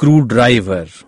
screwdriver.